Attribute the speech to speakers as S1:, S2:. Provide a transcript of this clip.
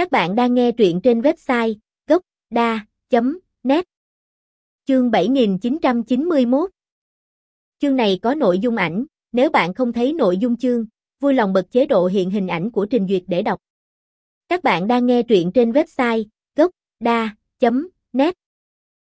S1: Các bạn đang nghe truyện trên website gocda.net Chương 7991 Chương này có nội dung ảnh, nếu bạn không thấy nội dung chương, vui lòng bật chế độ hiện hình ảnh của trình duyệt để đọc. Các bạn đang nghe truyện trên website gocda.net